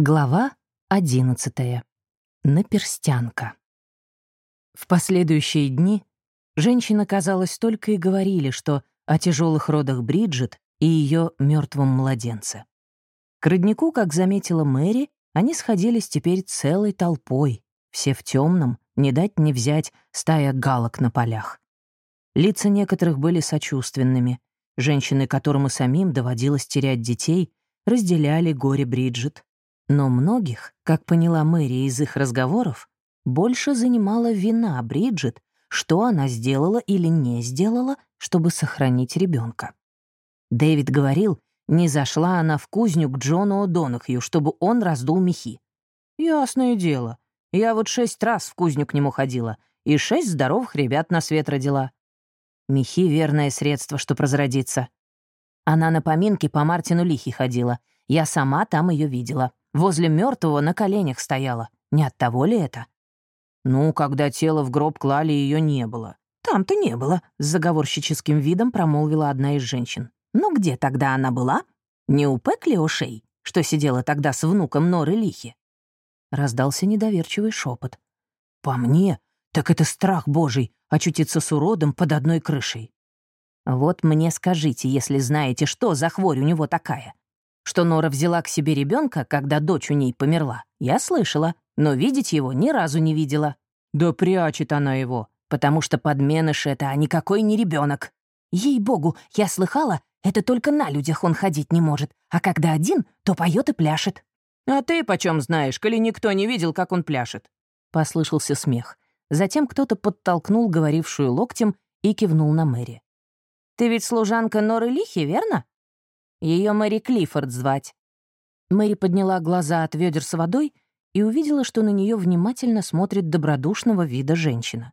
Глава одиннадцатая. Наперстянка. В последующие дни женщины, казалось, только и говорили, что о тяжелых родах Бриджит и ее мертвом младенце. К роднику, как заметила Мэри, они сходились теперь целой толпой, все в темном, не дать не взять стая галок на полях. Лица некоторых были сочувственными. Женщины, которым и самим доводилось терять детей, разделяли горе Бриджит, но многих, как поняла Мэри из их разговоров, больше занимала вина Бриджит, что она сделала или не сделала, чтобы сохранить ребенка. Дэвид говорил, не зашла она в кузню к Джону О'Донахью, чтобы он раздул мехи. «Ясное дело. Я вот шесть раз в кузню к нему ходила, и шесть здоровых ребят на свет родила. Мехи — верное средство, что прозродиться. Она на поминки по Мартину Лихи ходила. Я сама там ее видела. Возле мертвого на коленях стояла. Не от того ли это? Ну, когда тело в гроб клали, ее не было. Там-то не было, с заговорщическим видом промолвила одна из женщин. Но где тогда она была? Не у Пекли Ошей, что сидела тогда с внуком Норы Лихи? Раздался недоверчивый шепот. По мне, так это страх божий очутиться с уродом под одной крышей. Вот мне скажите, если знаете, что за хворь у него такая. Что Нора взяла к себе ребенка, когда дочь у ней померла, я слышала, но видеть его ни разу не видела. Да прячет она его, потому что подменыш это, а никакой не ребенок. Ей-богу, я слыхала, это только на людях он ходить не может, а когда один, то поет и пляшет. «А ты почем знаешь, коли никто не видел, как он пляшет?» Послышался смех. Затем кто-то подтолкнул говорившую локтем и кивнул на Мэри. «Ты ведь служанка Норы Лихи, верно?» Ее Мэри Клиффорд звать». Мэри подняла глаза от ведер с водой и увидела, что на нее внимательно смотрит добродушного вида женщина.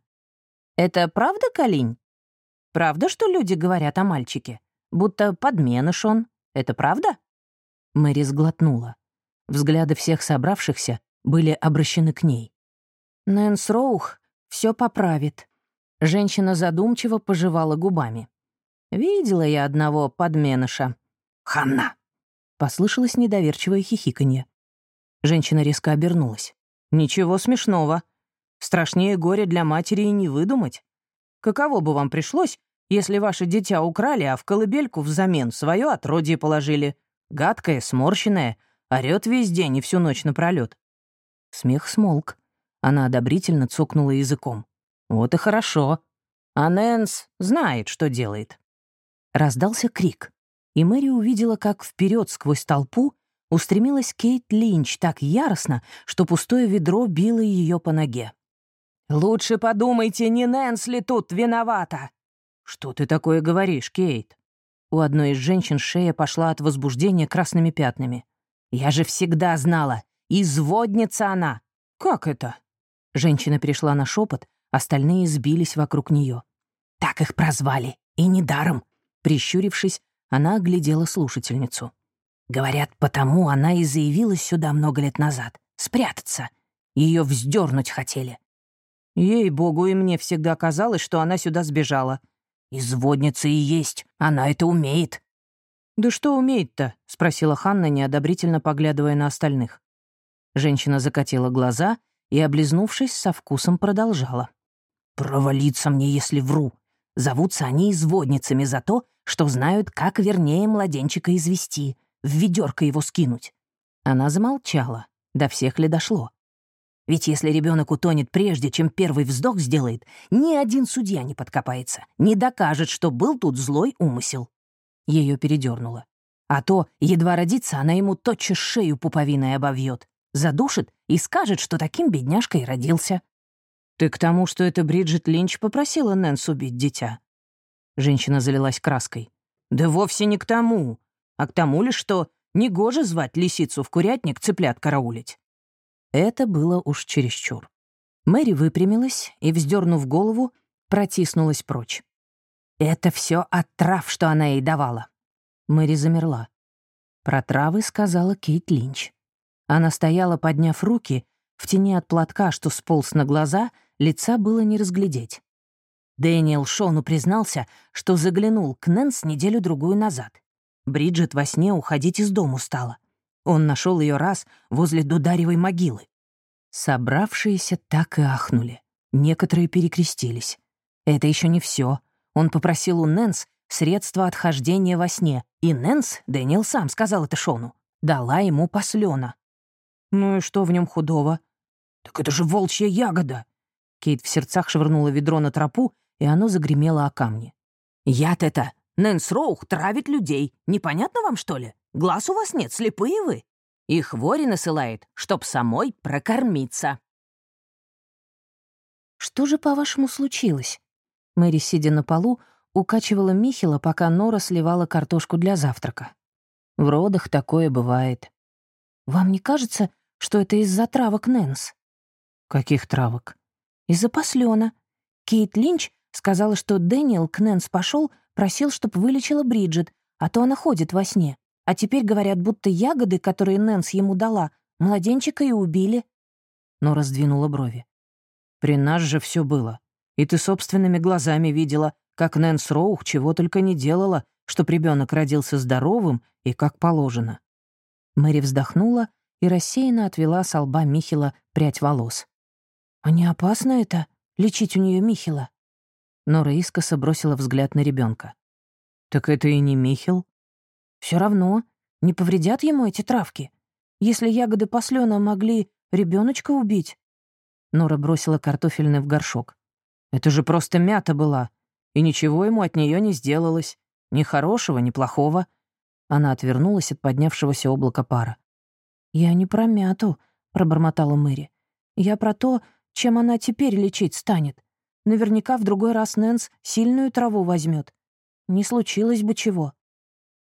«Это правда, Калинь? Правда, что люди говорят о мальчике? Будто подменыш он. Это правда?» Мэри сглотнула. Взгляды всех собравшихся были обращены к ней. «Нэнс Роух все поправит». Женщина задумчиво пожевала губами. «Видела я одного подменыша. «Ханна!» — послышалось недоверчивое хихиканье. Женщина резко обернулась. «Ничего смешного. Страшнее горе для матери и не выдумать. Каково бы вам пришлось, если ваше дитя украли, а в колыбельку взамен свое отродье положили? Гадкое, сморщенное, орёт весь день и всю ночь напролёт». Смех смолк. Она одобрительно цокнула языком. «Вот и хорошо. А Нэнс знает, что делает». Раздался крик и Мэри увидела, как вперед сквозь толпу устремилась Кейт Линч так яростно, что пустое ведро било ее по ноге. «Лучше подумайте, не Нэнс ли тут виновата?» «Что ты такое говоришь, Кейт?» У одной из женщин шея пошла от возбуждения красными пятнами. «Я же всегда знала. Изводница она!» «Как это?» Женщина перешла на шепот, остальные сбились вокруг нее. «Так их прозвали, и недаром!» Прищурившись, она оглядела слушательницу. Говорят, потому она и заявилась сюда много лет назад. Спрятаться. Ее вздернуть хотели. Ей-богу, и мне всегда казалось, что она сюда сбежала. Изводница и есть, она это умеет. «Да что умеет-то?» — спросила Ханна, неодобрительно поглядывая на остальных. Женщина закатила глаза и, облизнувшись, со вкусом продолжала. «Провалиться мне, если вру. Зовутся они изводницами за то, что знают, как вернее младенчика извести, в ведерко его скинуть. Она замолчала, до всех ли дошло. Ведь если ребенок утонет прежде, чем первый вздох сделает, ни один судья не подкопается, не докажет, что был тут злой умысел. Ее передернуло. А то, едва родится, она ему тотчас шею пуповиной обовьет, задушит и скажет, что таким бедняжкой родился. «Ты к тому, что это Бриджит Линч попросила Нэнс убить дитя?» Женщина залилась краской. «Да вовсе не к тому, а к тому лишь, что негоже звать лисицу в курятник цыплят караулить». Это было уж чересчур. Мэри выпрямилась и, вздернув голову, протиснулась прочь. «Это все от трав, что она ей давала». Мэри замерла. Про травы сказала Кейт Линч. Она стояла, подняв руки, в тени от платка, что сполз на глаза, лица было не разглядеть. Дэниел Шону признался, что заглянул к Нэнс неделю-другую назад. Бриджит во сне уходить из дому стала. Он нашел ее раз возле Дударевой могилы. Собравшиеся так и ахнули. Некоторые перекрестились. Это еще не все. Он попросил у Нэнс средства от хождения во сне, и Нэнс, Дэниел сам сказал это Шону, дала ему паслена. «Ну и что в нем худого?» «Так это же волчья ягода!» Кейт в сердцах швырнула ведро на тропу, и оно загремело о камни. «Яд это! Нэнс Роух травит людей. Непонятно вам, что ли? Глаз у вас нет, слепые вы. И хвори насылает, чтоб самой прокормиться». «Что же, по-вашему, случилось?» Мэри, сидя на полу, укачивала Михила, пока Нора сливала картошку для завтрака. В родах такое бывает. «Вам не кажется, что это из-за травок Нэнс?» «Каких травок?» «Из-за паслена. Кейт Линч сказала, что Дэниел к Нэнс пошел, просил, чтобы вылечила Бриджит, а то она ходит во сне. А теперь говорят, будто ягоды, которые Нэнс ему дала, младенчика и убили». Нора сдвинула брови. «При нас же все было. И ты собственными глазами видела, как Нэнс Роух чего только не делала, чтоб ребенок родился здоровым и как положено». Мэри вздохнула и рассеянно отвела с лба Михила прядь волос. «А не опасно это, лечить у нее Михила?» Нора искоса бросила взгляд на ребенка. «Так это и не Михил?» Все равно, не повредят ему эти травки. Если ягоды послена могли ребеночка убить». Нора бросила картофельный в горшок. Это же просто мята была, и ничего ему от нее не сделалось. Ни хорошего, ни плохого. Она отвернулась от поднявшегося облака пара. «Я не про мяту», — пробормотала Мэри. «Я про то, чем она теперь лечить станет. Наверняка в другой раз Нэнс сильную траву возьмет. Не случилось бы чего».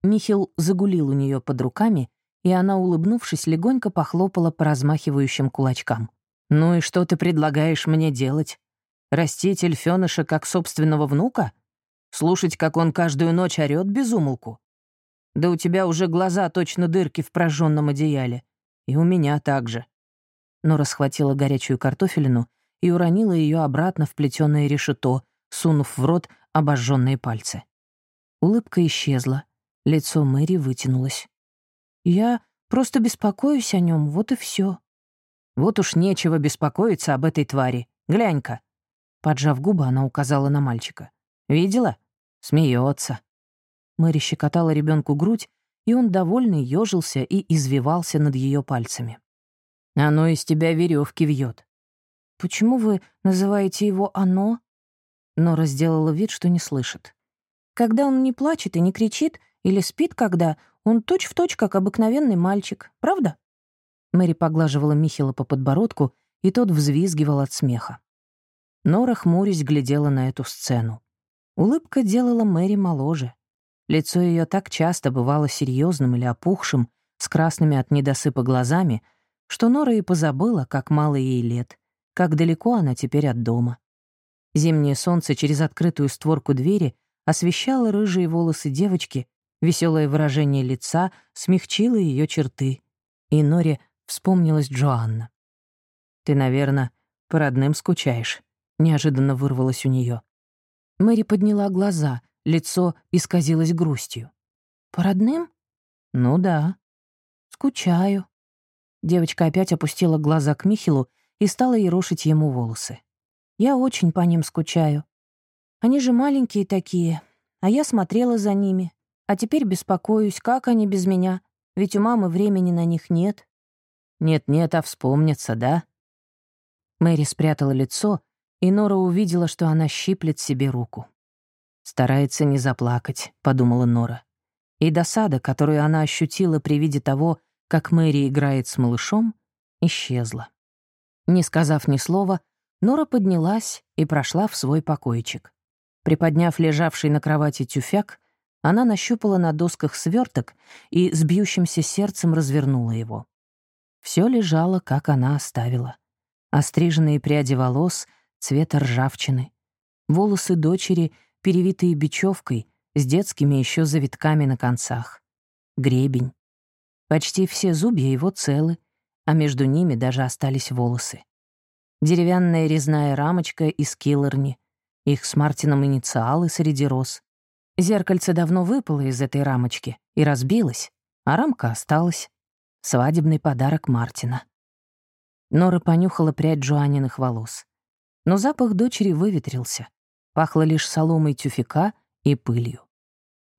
Михил загулил у нее под руками, и она, улыбнувшись, легонько похлопала по размахивающим кулачкам. «Ну и что ты предлагаешь мне делать? Растить эльфёныша как собственного внука? Слушать, как он каждую ночь орёт без умолку? Да у тебя уже глаза точно дырки в прожженном одеяле. И у меня также. Нора схватила горячую картофелину и уронила ее обратно в плетёное решето, сунув в рот обожженные пальцы. Улыбка исчезла, лицо Мэри вытянулось. «Я просто беспокоюсь о нем, вот и все. «Вот уж нечего беспокоиться об этой твари. Глянь-ка». Поджав губы, она указала на мальчика. «Видела? Смеется. Мэри щекотала ребенку грудь, и он довольный ежился и извивался над ее пальцами. «Оно из тебя веревки вьет. «Почему вы называете его «оно»?» Нора сделала вид, что не слышит. «Когда он не плачет и не кричит, или спит когда, он точь-в-точь, точь, как обыкновенный мальчик, правда?» Мэри поглаживала Михила по подбородку, и тот взвизгивал от смеха. Нора, хмурясь, глядела на эту сцену. Улыбка делала Мэри моложе. Лицо ее так часто бывало серьезным или опухшим, с красными от недосыпа глазами, что Нора и позабыла, как мало ей лет, как далеко она теперь от дома. Зимнее солнце через открытую створку двери освещало рыжие волосы девочки, веселое выражение лица смягчило ее черты. И Норе вспомнилась Джоанна. «Ты, наверное, по родным скучаешь», неожиданно вырвалось у нее. Мэри подняла глаза, лицо исказилось грустью. «По родным?» «Ну да». «Скучаю». Девочка опять опустила глаза к Михилу и стала ерошить ему волосы. «Я очень по ним скучаю. Они же маленькие такие, а я смотрела за ними. А теперь беспокоюсь, как они без меня, ведь у мамы времени на них нет». «Нет-нет, а вспомнится, да?» Мэри спрятала лицо, и Нора увидела, что она щиплет себе руку. «Старается не заплакать», — подумала Нора. И досада, которую она ощутила при виде того, как Мэри играет с малышом, исчезла. Не сказав ни слова, Нора поднялась и прошла в свой покойчик. Приподняв лежавший на кровати тюфяк, она нащупала на досках сверток и с бьющимся сердцем развернула его. Все лежало, как она оставила. Остриженные пряди волос — цвета ржавчины. Волосы дочери, перевитые бечевкой, с детскими еще завитками на концах. Гребень. Почти все зубья его целы, а между ними даже остались волосы. Деревянная резная рамочка из киллерни, их с Мартином инициалы среди роз. Зеркальце давно выпало из этой рамочки и разбилось, а рамка осталась. Свадебный подарок Мартина. Нора понюхала прядь Джоанниных волос. Но запах дочери выветрился. Пахло лишь соломой тюфика и пылью.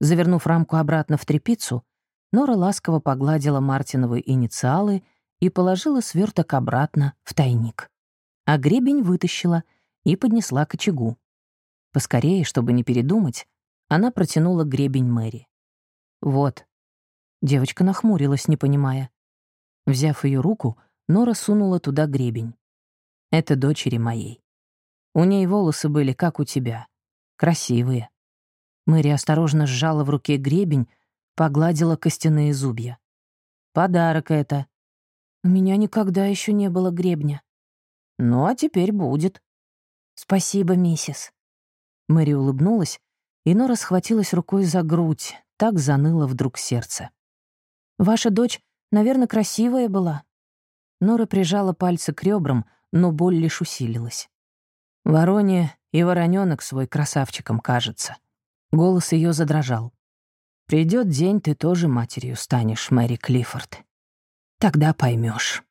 Завернув рамку обратно в тряпицу, Нора ласково погладила Мартиновы инициалы и положила сверток обратно в тайник. А гребень вытащила и поднесла к очагу. Поскорее, чтобы не передумать, она протянула гребень Мэри. «Вот». Девочка нахмурилась, не понимая. Взяв ее руку, Нора сунула туда гребень. «Это дочери моей. У ней волосы были, как у тебя. Красивые». Мэри осторожно сжала в руке гребень, погладила костяные зубья. «Подарок это». «У меня никогда еще не было гребня». «Ну, а теперь будет». «Спасибо, миссис». Мэри улыбнулась, и Нора схватилась рукой за грудь, так заныло вдруг сердце. «Ваша дочь, наверное, красивая была». Нора прижала пальцы к ребрам, но боль лишь усилилась. Вороне и вороненок свой красавчиком кажется. Голос ее задрожал. Придет день, ты тоже матерью станешь, Мэри Клиффорд. Тогда поймешь.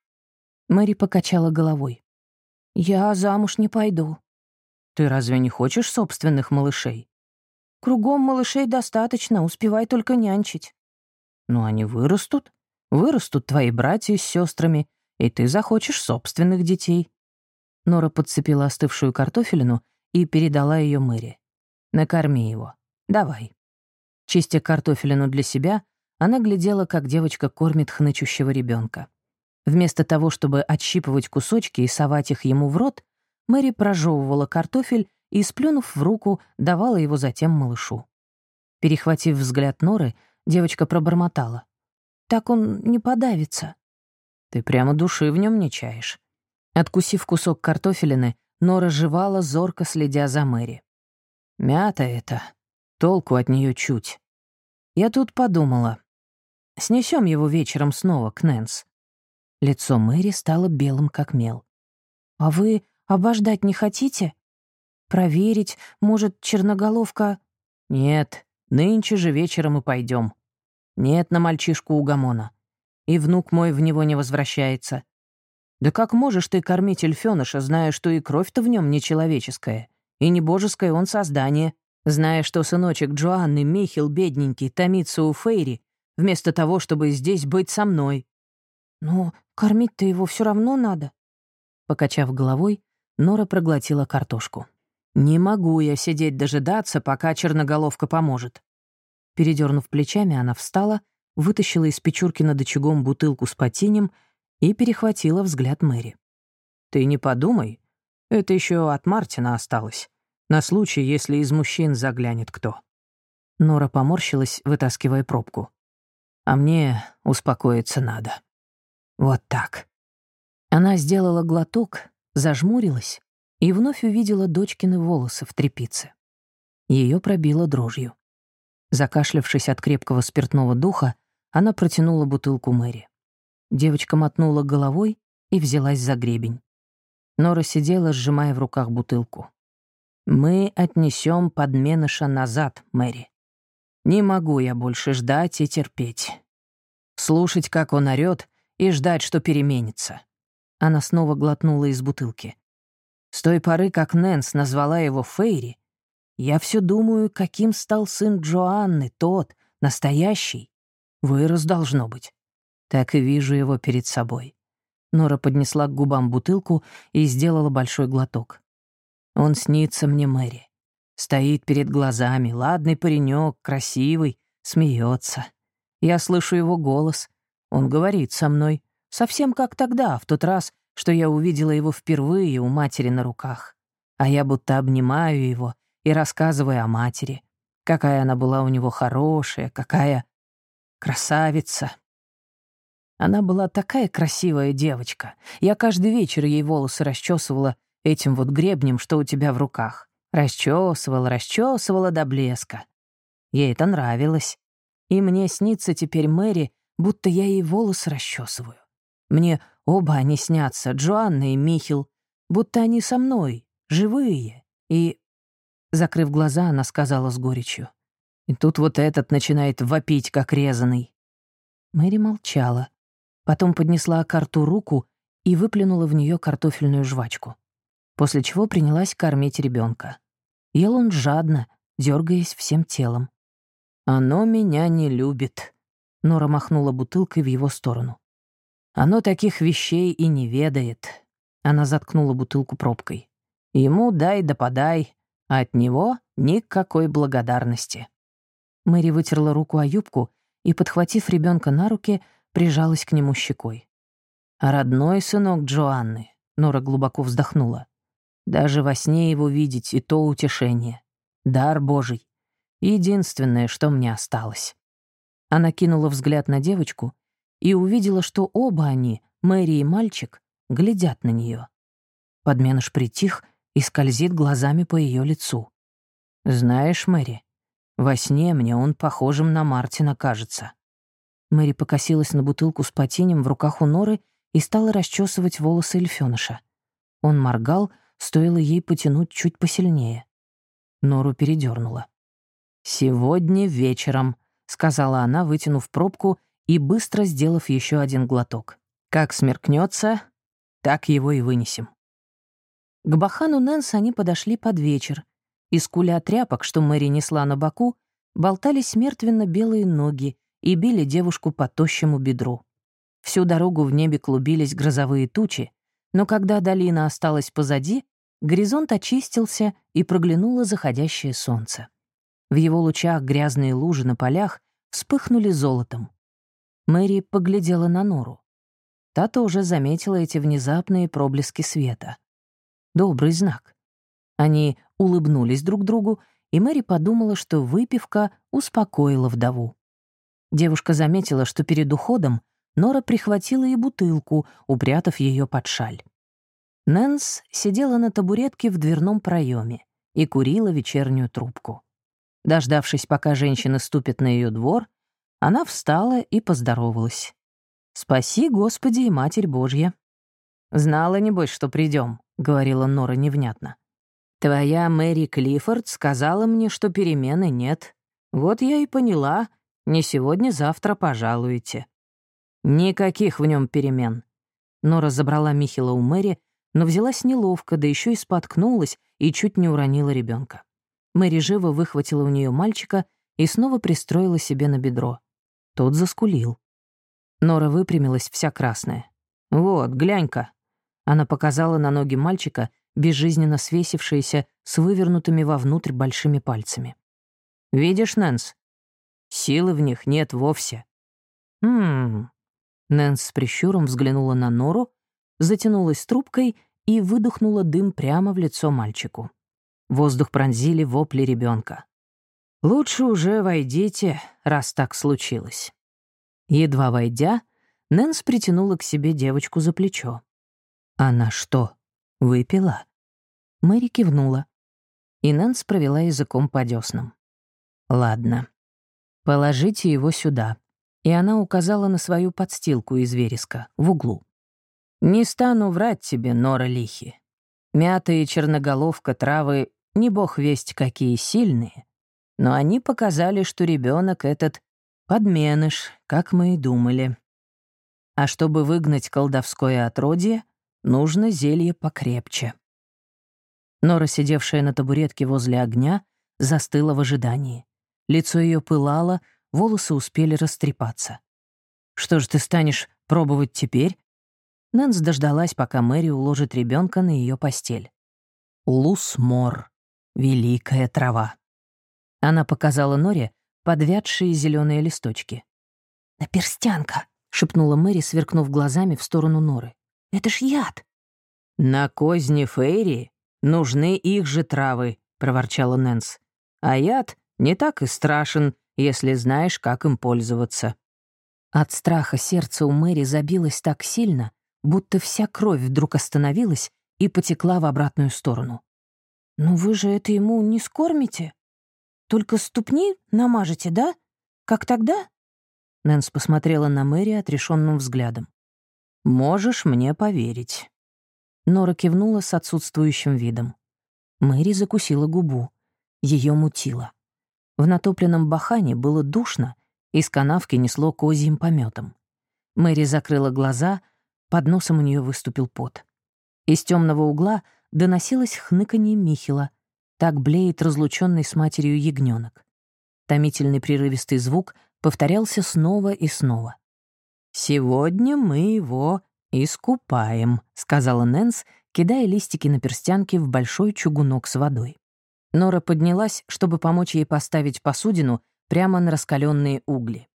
Мэри покачала головой. Я замуж не пойду. Ты разве не хочешь собственных малышей? Кругом малышей достаточно, успевай только нянчить. Ну, они вырастут. Вырастут твои братья с сестрами, и ты захочешь собственных детей. Нора подцепила остывшую картофелину и передала ее Мэри. Накорми его. Давай. Чистя картофелину для себя, она глядела, как девочка кормит хнычущего ребенка. Вместо того, чтобы отщипывать кусочки и совать их ему в рот, Мэри прожевывала картофель и, сплюнув в руку, давала его затем малышу. Перехватив взгляд Норы, девочка пробормотала. «Так он не подавится». «Ты прямо души в нем не чаешь». Откусив кусок картофелины, Нора жевала, зорко следя за Мэри. «Мята это. Толку от нее чуть. Я тут подумала. Снесем его вечером снова к Нэнс». Лицо Мэри стало белым, как мел. «А вы обождать не хотите?» Проверить, может, черноголовка... Нет, нынче же вечером и пойдем. Нет на мальчишку угомона. И внук мой в него не возвращается. Да как можешь ты кормить эльфёныша, зная, что и кровь-то в нем нечеловеческая, и не божеское он создание, зная, что сыночек Джоанны Михил бедненький томится у Фейри, вместо того, чтобы здесь быть со мной? Ну, кормить-то его все равно надо. Покачав головой, Нора проглотила картошку. Не могу я сидеть дожидаться, пока черноголовка поможет. Передернув плечами, она встала, вытащила из печурки над очагом бутылку с потинем и перехватила взгляд Мэри. «Ты не подумай, это еще от Мартина осталось, на случай, если из мужчин заглянет кто». Нора поморщилась, вытаскивая пробку. «А мне успокоиться надо. Вот так». Она сделала глоток, зажмурилась и вновь увидела дочкины волосы в трепице. Ее пробило дрожью. Закашлявшись от крепкого спиртного духа, она протянула бутылку Мэри. Девочка мотнула головой и взялась за гребень. Нора сидела, сжимая в руках бутылку. «Мы отнесем подменыша назад, Мэри. Не могу я больше ждать и терпеть. Слушать, как он орёт, и ждать, что переменится». Она снова глотнула из бутылки. С той поры, как Нэнс назвала его Фейри, я все думаю, каким стал сын Джоанны, тот, настоящий. Вырос, должно быть. Так и вижу его перед собой. Нора поднесла к губам бутылку и сделала большой глоток. Он снится мне, Мэри. Стоит перед глазами, ладный паренек, красивый, смеется. Я слышу его голос. Он говорит со мной, совсем как тогда, в тот раз, что я увидела его впервые у матери на руках. А я будто обнимаю его и рассказываю о матери. Какая она была у него хорошая, какая красавица. Она была такая красивая девочка. Я каждый вечер ей волосы расчесывала этим вот гребнем, что у тебя в руках. Расчесывала, расчесывала до блеска. Ей это нравилось. И мне снится теперь Мэри, будто я ей волосы расчесываю. Мне оба они снятся, Джоанна и Михил, будто они со мной, живые. И, закрыв глаза, она сказала с горечью. И тут вот этот начинает вопить, как резанный. Мэри молчала. Потом поднесла к рту руку и выплюнула в нее картофельную жвачку. После чего принялась кормить ребенка. Ел он жадно, дергаясь всем телом. «Оно меня не любит», — Нора махнула бутылкой в его сторону. «Оно таких вещей и не ведает». Она заткнула бутылку пробкой. «Ему дай да подай, а от него никакой благодарности». Мэри вытерла руку о юбку и, подхватив ребенка на руки, прижалась к нему щекой. Родной сынок Джоанны, Нора глубоко вздохнула. Даже во сне его видеть и то утешение. Дар Божий. Единственное, что мне осталось. Она кинула взгляд на девочку и увидела, что оба они, Мэри и мальчик, глядят на нее. Подменыш притих и скользит глазами по ее лицу. «Знаешь, Мэри, во сне мне он похожим на Мартина кажется». Мэри покосилась на бутылку с патинем в руках у Норы и стала расчесывать волосы эльфёныша. Он моргал, стоило ей потянуть чуть посильнее. Нору передернула. «Сегодня вечером», — сказала она, вытянув пробку и быстро сделав еще один глоток. «Как смеркнется, так его и вынесем». К Бахану Нэнс они подошли под вечер, из куля тряпок, что Мэри несла на боку, болтались мертвенно-белые ноги и били девушку по тощему бедру. Всю дорогу в небе клубились грозовые тучи, но когда долина осталась позади, горизонт очистился и проглянуло заходящее солнце. В его лучах грязные лужи на полях вспыхнули золотом. Мэри поглядела на Нору. Та тоже заметила эти внезапные проблески света. Добрый знак. Они улыбнулись друг другу, и Мэри подумала, что выпивка успокоила вдову. Девушка заметила, что перед уходом Нора прихватила и бутылку, упрятав ее под шаль. Нэнс сидела на табуретке в дверном проеме и курила вечернюю трубку. Дождавшись, пока женщина ступит на ее двор, она встала и поздоровалась. «Спаси, Господи и Матерь Божья!» «Знала, небось, что придем, говорила Нора невнятно. Твоя Мэри Клиффорд сказала мне, что перемены нет. Вот я и поняла, не сегодня-завтра пожалуете. Никаких в нем перемен. Нора забрала Михила у Мэри, но взялась неловко, да еще и споткнулась и чуть не уронила ребенка. Мэри живо выхватила у нее мальчика и снова пристроила себе на бедро. Тот заскулил. Нора выпрямилась вся красная. «Вот, глянь-ка». Она показала на ноги мальчика, безжизненно свесившиеся с вывернутыми вовнутрь большими пальцами. «Видишь, Нэнс? Силы в них нет вовсе». «Ммм...» Нэнс с прищуром взглянула на Нору, затянулась трубкой и выдохнула дым прямо в лицо мальчику. Воздух пронзили вопли ребенка. «Лучше уже войдите, раз так случилось». Едва войдя, Нэнс притянула к себе девочку за плечо. «Она что, выпила?» Мэри кивнула. И Нэнс провела языком по дёснам. «Ладно. Положите его сюда». И она указала на свою подстилку из вереска в углу. «Не стану врать тебе, Нора Лихи. Мята и черноголовка травы не бог весть какие сильные, но они показали, что ребенок этот подменыш, как мы и думали. А чтобы выгнать колдовское отродье, нужно зелье покрепче. Нора, сидевшая на табуретке возле огня, застыла в ожидании. Лицо ее пылало, волосы успели растрепаться. «Что ж ты станешь пробовать теперь?» Нэнс дождалась, пока Мэри уложит ребенка на ее постель. Лусмор. Великая трава. Она показала Норе подвядшие зеленые листочки. «Наперстянка!» — шепнула Мэри, сверкнув глазами в сторону Норы. «Это ж яд!» «На козни Фейри нужны их же травы», — проворчала Нэнс. «А яд не так и страшен, если знаешь, как им пользоваться». От страха сердце у Мэри забилось так сильно, будто вся кровь вдруг остановилась и потекла в обратную сторону. «Ну вы же это ему не скормите? Только ступни намажете, да? Как тогда?» Нэнс посмотрела на Мэри отрешенным взглядом. «Можешь мне поверить». Нора кивнула с отсутствующим видом. Мэри закусила губу. Ее мутило. В натопленном бахане было душно, из канавки несло козьим пометом. Мэри закрыла глаза, под носом у нее выступил пот. Из темного угла доносилось хныканье Михила. Так блеет разлученный с матерью ягненок. Томительный прерывистый звук повторялся снова и снова. «Сегодня мы его искупаем», — сказала Нэнс, кидая листики на перстянки в большой чугунок с водой. Нора поднялась, чтобы помочь ей поставить посудину прямо на раскаленные угли.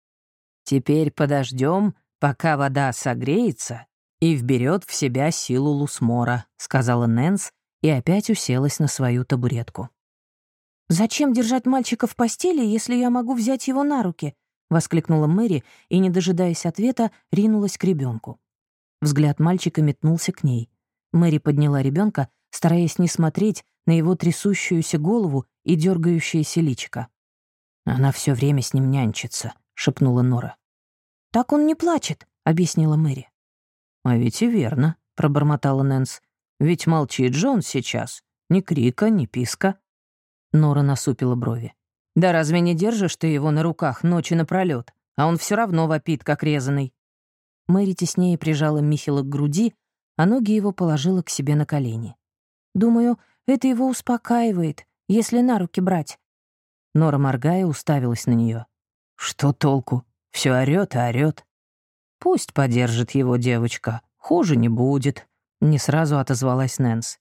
«Теперь подождем, пока вода согреется и вберет в себя силу Лусмора», — сказала Нэнс и опять уселась на свою табуретку. «Зачем держать мальчика в постели, если я могу взять его на руки?» — воскликнула Мэри и, не дожидаясь ответа, ринулась к ребенку. Взгляд мальчика метнулся к ней. Мэри подняла ребенка, стараясь не смотреть на его трясущуюся голову и дергающееся личико. «Она все время с ним нянчится», — шепнула Нора. «Так он не плачет», — объяснила Мэри. «А ведь и верно», — пробормотала Нэнс. «Ведь молчит же он сейчас. Ни крика, ни писка». Нора насупила брови. «Да разве не держишь ты его на руках ночи напролёт, а он все равно вопит, как резанный?» Мэри теснее прижала Михила к груди, а ноги его положила к себе на колени. «Думаю, это его успокаивает, если на руки брать». Нора, моргая, уставилась на нее. «Что толку? Все орёт и орёт». «Пусть подержит его девочка, хуже не будет», — не сразу отозвалась Нэнс.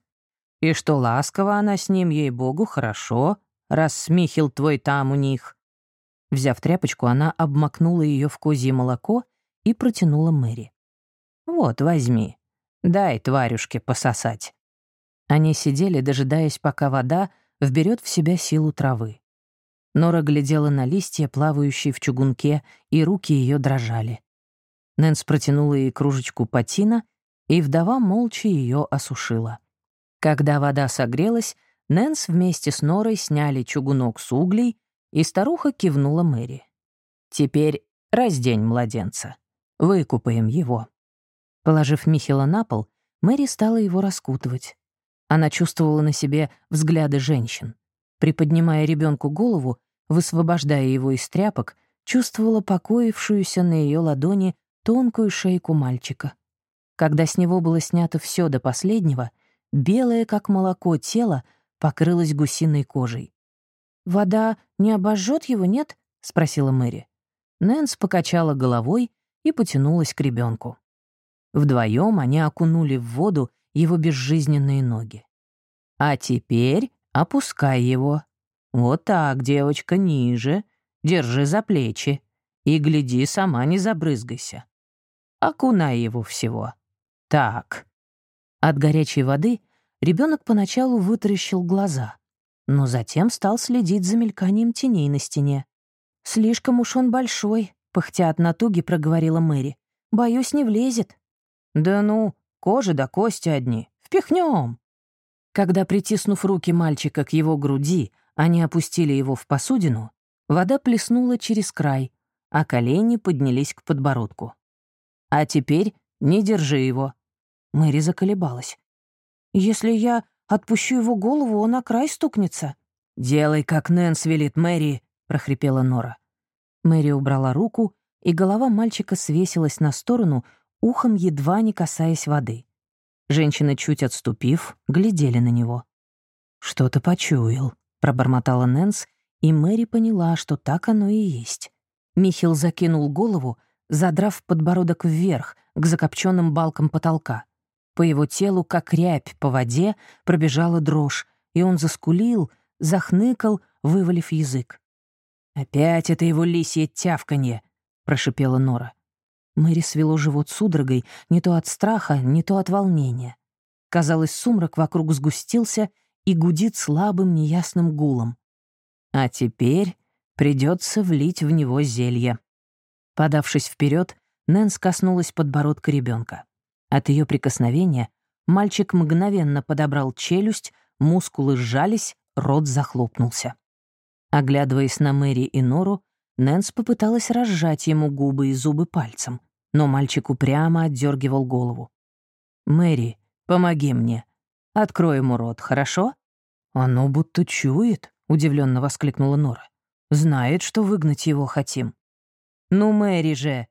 «И что ласково она с ним, ей-богу, хорошо, раз смихил твой там у них». Взяв тряпочку, она обмакнула ее в козье молоко и протянула Мэри. «Вот, возьми. Дай тварюшке пососать». Они сидели, дожидаясь, пока вода вберет в себя силу травы. Нора глядела на листья, плавающие в чугунке, и руки ее дрожали. Нэнс протянула ей кружечку патина, и вдова молча ее осушила. Когда вода согрелась, Нэнс вместе с Норой сняли чугунок с углей, и старуха кивнула Мэри. «Теперь раздень младенца. Выкупаем его». Положив Михила на пол, Мэри стала его раскутывать. Она чувствовала на себе взгляды женщин. Приподнимая ребенку голову, высвобождая его из тряпок, чувствовала покоившуюся на ее ладони тонкую шейку мальчика. Когда с него было снято все до последнего, белое, как молоко, тело покрылось гусиной кожей. «Вода не обожжет его, нет?» — спросила Мэри. Нэнс покачала головой и потянулась к ребенку. Вдвоем они окунули в воду его безжизненные ноги. «А теперь опускай его. Вот так, девочка, ниже. Держи за плечи. И гляди, сама не забрызгайся. Окунай его всего. Так». От горячей воды ребенок поначалу вытаращил глаза, но затем стал следить за мельканием теней на стене. «Слишком уж он большой», — пыхтя от натуги проговорила Мэри. «Боюсь, не влезет». «Да ну, Кожа до кости одни. Впихнем. Когда, притиснув руки мальчика к его груди, они опустили его в посудину, вода плеснула через край, а колени поднялись к подбородку. «А теперь не держи его». Мэри заколебалась. «Если я отпущу его голову, он на край стукнется». «Делай, как Нэнс велит Мэри», — прохрипела Нора. Мэри убрала руку, и голова мальчика свесилась на сторону, ухом едва не касаясь воды. Женщины, чуть отступив, глядели на него. «Что-то почуял», — пробормотала Нэнс, и Мэри поняла, что так оно и есть. Михил закинул голову, задрав подбородок вверх, к закопченным балкам потолка. По его телу, как рябь по воде, пробежала дрожь, и он заскулил, захныкал, вывалив язык. «Опять это его лисье тявканье», — прошипела Нора. Мэри свело живот судорогой, не то от страха, не то от волнения. Казалось, сумрак вокруг сгустился и гудит слабым неясным гулом. А теперь придется влить в него зелье. Подавшись вперед, Нэнс коснулась подбородка ребенка. От ее прикосновения мальчик мгновенно подобрал челюсть, мускулы сжались, рот захлопнулся. Оглядываясь на Мэри и Нору, Нэнс попыталась разжать ему губы и зубы пальцем, но мальчик упрямо отдергивал голову. «Мэри, помоги мне. Открой ему рот, хорошо?» «Оно будто чует», — удивленно воскликнула Нора. «Знает, что выгнать его хотим». «Ну, Мэри же!»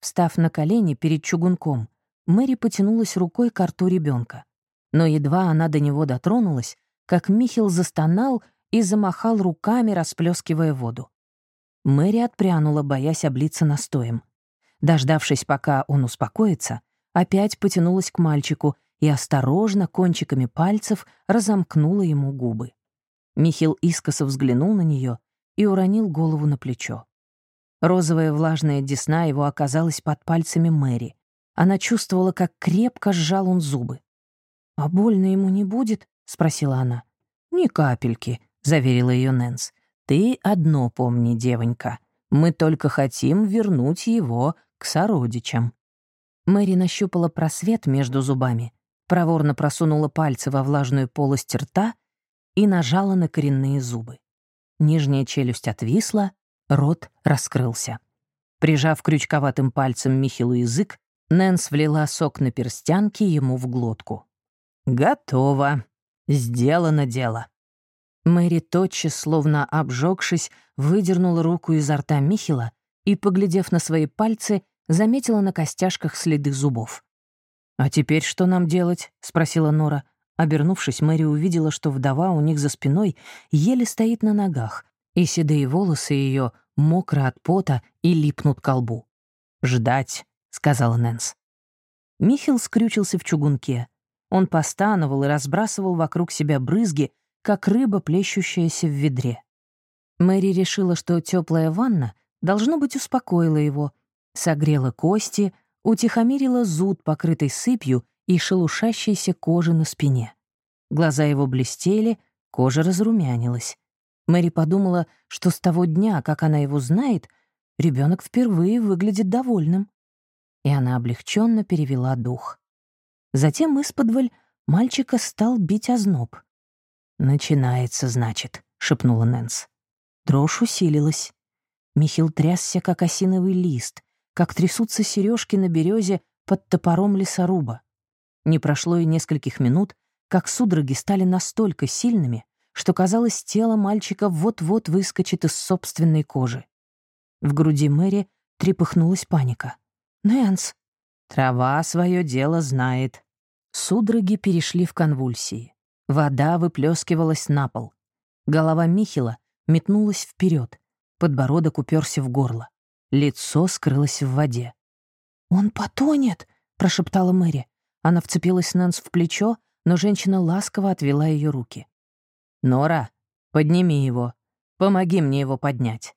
Встав на колени перед чугунком, Мэри потянулась рукой к рту ребенка. Но едва она до него дотронулась, как Михил застонал и замахал руками, расплескивая воду. Мэри отпрянула, боясь облиться настоем. Дождавшись, пока он успокоится, опять потянулась к мальчику и осторожно кончиками пальцев разомкнула ему губы. Михил искоса взглянул на нее и уронил голову на плечо. Розовая влажная десна его оказалась под пальцами Мэри. Она чувствовала, как крепко сжал он зубы. «А больно ему не будет?» — спросила она. «Ни капельки», — заверила ее Нэнс. «Ты одно помни, девонька. Мы только хотим вернуть его к сородичам». Мэри нащупала просвет между зубами, проворно просунула пальцы во влажную полость рта и нажала на коренные зубы. Нижняя челюсть отвисла, рот раскрылся. Прижав крючковатым пальцем Михилу язык, Нэнс влила сок на перстянки ему в глотку. «Готово. Сделано дело». Мэри тотчас, словно обжегшись, выдернула руку изо рта Михила и, поглядев на свои пальцы, заметила на костяшках следы зубов. «А теперь что нам делать?» — спросила Нора. Обернувшись, Мэри увидела, что вдова у них за спиной еле стоит на ногах, и седые волосы ее мокры от пота и липнут к лбу. «Ждать», — сказала Нэнс. Михил скрючился в чугунке. Он постановал и разбрасывал вокруг себя брызги, как рыба, плещущаяся в ведре. Мэри решила, что теплая ванна, должно быть, успокоила его, согрела кости, утихомирила зуд, покрытый сыпью и шелушащейся кожи на спине. Глаза его блестели, кожа разрумянилась. Мэри подумала, что с того дня, как она его знает, ребенок впервые выглядит довольным. И она облегченно перевела дух. Затем исподволь мальчика стал бить озноб. «Начинается, значит», — шепнула Нэнс. Дрожь усилилась. Михил трясся, как осиновый лист, как трясутся сережки на березе под топором лесоруба. Не прошло и нескольких минут, как судороги стали настолько сильными, что, казалось, тело мальчика вот-вот выскочит из собственной кожи. В груди Мэри трепыхнулась паника. «Нэнс!» «Трава свое дело знает». Судороги перешли в конвульсии. Вода выплескивалась на пол. Голова Михила метнулась вперед, подбородок уперся в горло. Лицо скрылось в воде. «Он потонет!» — прошептала Мэри. Она вцепилась Нэнс в плечо, но женщина ласково отвела ее руки. «Нора, подними его. Помоги мне его поднять».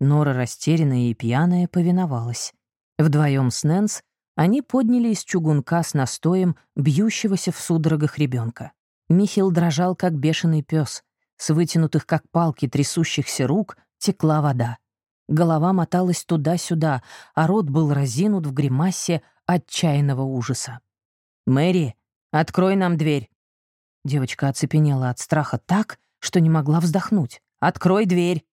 Нора, растерянная и пьяная, повиновалась. Вдвоем с Нэнс они подняли из чугунка с настоем бьющегося в судорогах ребенка. Михил дрожал, как бешеный пес. С вытянутых, как палки, трясущихся рук текла вода. Голова моталась туда-сюда, а рот был разинут в гримасе отчаянного ужаса. «Мэри, открой нам дверь!» Девочка оцепенела от страха так, что не могла вздохнуть. «Открой дверь!»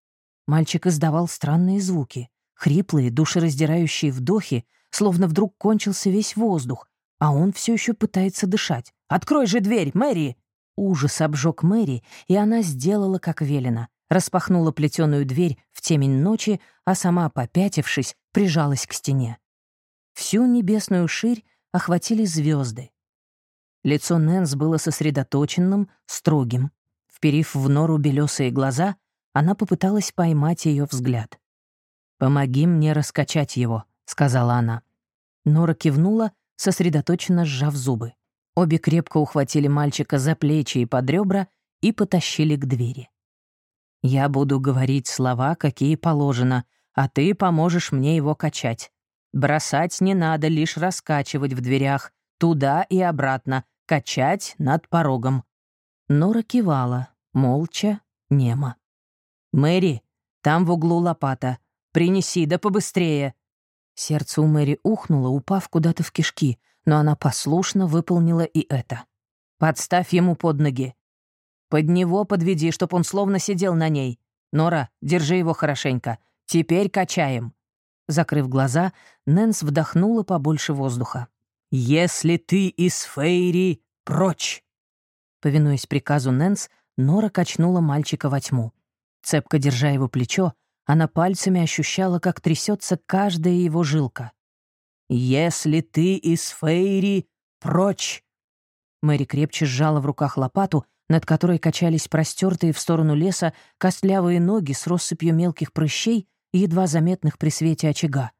Мальчик издавал странные звуки, хриплые, душераздирающие вдохи, словно вдруг кончился весь воздух, а он все еще пытается дышать. «Открой же дверь, Мэри!» Ужас обжег Мэри, и она сделала, как велено. Распахнула плетеную дверь в темень ночи, а сама, попятившись, прижалась к стене. Всю небесную ширь охватили звезды. Лицо Нэнс было сосредоточенным, строгим. Вперив в нору белесые глаза, она попыталась поймать ее взгляд. «Помоги мне раскачать его», — сказала она. Нора кивнула, сосредоточенно сжав зубы. Обе крепко ухватили мальчика за плечи и под ребра и потащили к двери. «Я буду говорить слова, какие положено, а ты поможешь мне его качать. Бросать не надо, лишь раскачивать в дверях, туда и обратно, качать над порогом». Нора кивала, молча, немо. «Мэри, там в углу лопата. Принеси, да побыстрее!» Сердце у Мэри ухнуло, упав куда-то в кишки — но она послушно выполнила и это. «Подставь ему под ноги. Под него подведи, чтоб он словно сидел на ней. Нора, держи его хорошенько. Теперь качаем». Закрыв глаза, Нэнс вдохнула побольше воздуха. «Если ты из Фейри, прочь!» Повинуясь приказу Нэнс, Нора качнула мальчика во тьму. Цепко держа его плечо, она пальцами ощущала, как трясется каждая его жилка. «Если ты из Фейри, прочь!» Мэри крепче сжала в руках лопату, над которой качались простертые в сторону леса костлявые ноги с россыпью мелких прыщей, едва заметных при свете очага.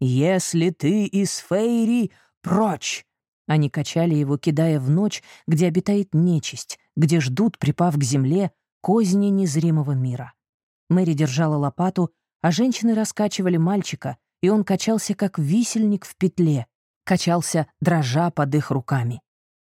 «Если ты из Фейри, прочь!» Они качали его, кидая в ночь, где обитает нечисть, где ждут, припав к земле, козни незримого мира. Мэри держала лопату, а женщины раскачивали мальчика, и он качался, как висельник в петле, качался, дрожа под их руками.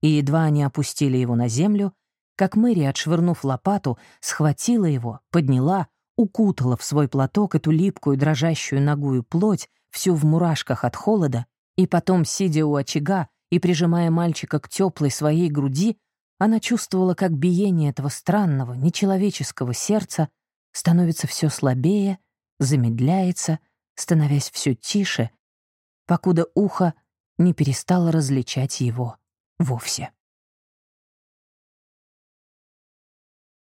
И едва они опустили его на землю, как Мэри, отшвырнув лопату, схватила его, подняла, укутала в свой платок эту липкую дрожащую ногую плоть, всю в мурашках от холода, и потом, сидя у очага и прижимая мальчика к теплой своей груди, она чувствовала, как биение этого странного, нечеловеческого сердца становится все слабее, замедляется, становясь все тише, покуда ухо не перестало различать его вовсе.